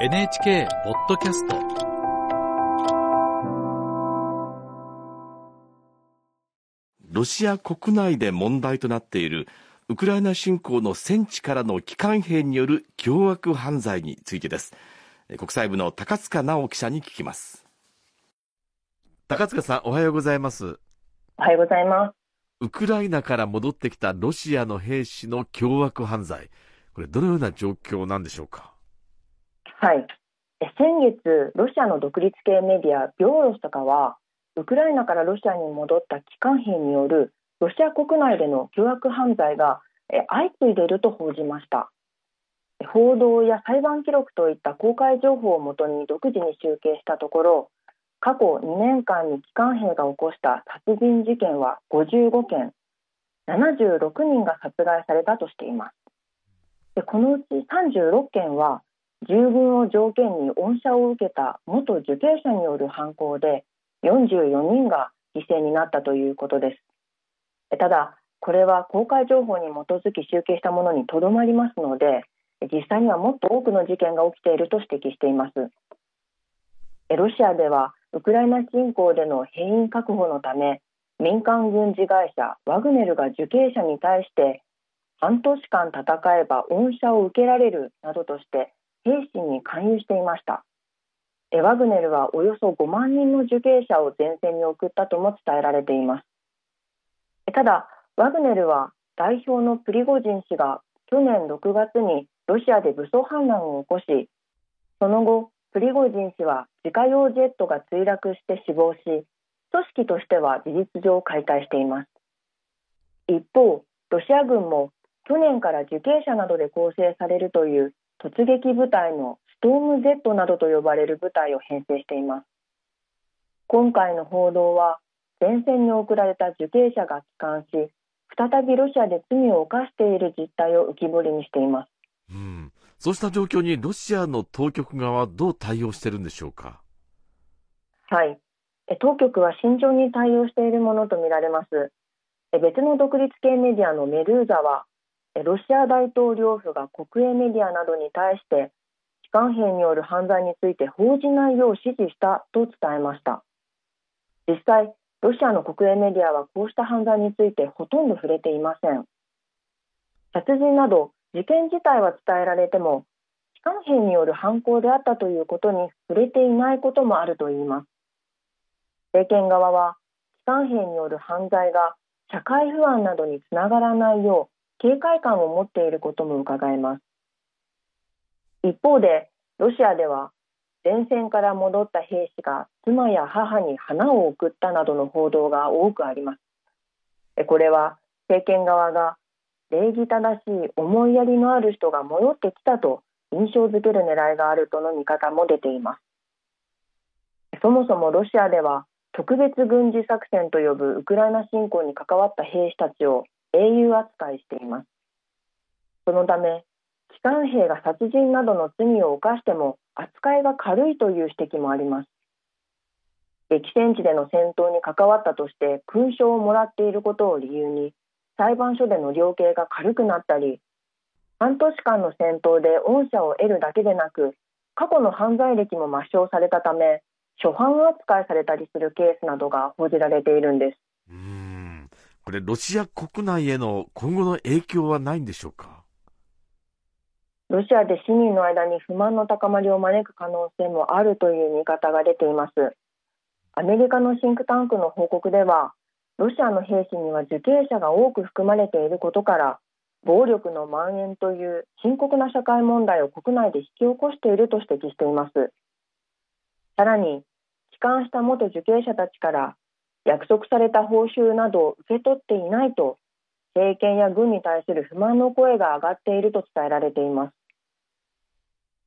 NHK ポッドキャスト。ロシア国内で問題となっているウクライナ侵攻の戦地からの帰還兵による凶悪犯罪についてです。国際部の高塚直記者に聞きます。高塚さんおはようございます。おはようございます。ウクライナから戻ってきたロシアの兵士の凶悪犯罪。これどのような状況なんでしょうか？はい。先月、ロシアの独立系メディア、ビョーロスとかは、ウクライナからロシアに戻った帰還兵によるロシア国内での凶悪犯罪が相次いでいると報じました。報道や裁判記録といった公開情報をもとに独自に集計したところ、過去2年間に帰還兵が起こした殺人事件は55件、76人が殺害されたとしています。でこのうち36件は従軍を条件に恩赦を受けた元受刑者による犯行で44人が犠牲になったということです。ただこれは公開情報に基づき集計したものにとどまりますので実際にはもっと多くの事件が起きていると指摘しています。ロシアではウクライナ侵攻での兵員確保のため民間軍事会社ワグネルが受刑者に対して半年間戦えば恩赦を受けられるなどとして兵士に勧誘していました。ワグネルはおよそ5万人の受刑者を前線に送ったとも伝えられています。ただワグネルは代表のプリゴジン氏が去年6月にロシアで武装反乱を起こしその後プリゴジン氏は自家用ジェットが墜落して死亡し組織としては事実上解体しています。一方ロシア軍も去年から受刑者などで構成されるという突撃部隊のストーム Z などと呼ばれる部隊を編成しています。今回の報道は前線に送られた受刑者が帰還し再びロシアで罪を犯している実態を浮き彫りにしています、うん、そうした状況にロシアの当局側はどう対応しているんでしょうか？はい。当局は慎重に対応しているものとみられます。別の独立系メディアのメルーザはロシア大統領府が国営メディアなどに対して帰還兵による犯罪について報じないよう指示したと伝えました。実際ロシアの国営メディアはこうした犯罪についてほとんど触れていません。殺人など事件自体は伝えられても帰還兵による犯行であったということに触れていないこともあるといいます。政権側は帰還兵による犯罪が社会不安などにつながらないよう警戒感を持っていることも伺えます。一方でロシアでは前線から戻った兵士が妻や母に花を贈ったなどの報道が多くあります。これは政権側が礼儀正しい思いやりのある人が戻ってきたと印象づける狙いがあるとの見方も出ています。そもそもロシアでは特別軍事作戦と呼ぶウクライナ侵攻に関わった兵士たちを英雄扱いしています。そのため帰還兵が殺人などの罪を犯しても扱いが軽いという指摘もあります。激戦地での戦闘に関わったとして勲章をもらっていることを理由に裁判所での量刑が軽くなったり半年間の戦闘で恩赦を得るだけでなく過去の犯罪歴も抹消されたため初犯扱いされたりするケースなどが報じられているんです。これ、ロシア国内への今後の影響はないんでしょうか？ロシアで市民の間に不満の高まりを招く可能性もあるという見方が出ています。アメリカのシンクタンクの報告では、ロシアの兵士には受刑者が多く含まれていることから、暴力の蔓延という深刻な社会問題を国内で引き起こしていると指摘しています。さらに、帰還した元受刑者たちから約束された報酬などを受け取っていないと政権や軍に対する不満の声が上がっていると伝えられています。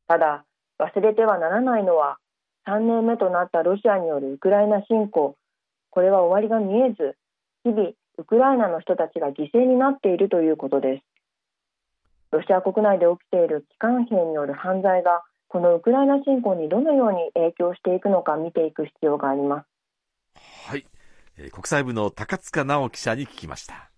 ただ忘れてはならないのは3年目となったロシアによるウクライナ侵攻。これは終わりが見えず日々ウクライナの人たちが犠牲になっているということです。ロシア国内で起きている機関兵による犯罪がこのウクライナ侵攻にどのように影響していくのか見ていく必要があります。はい。国際部の高塚直記者に聞きました。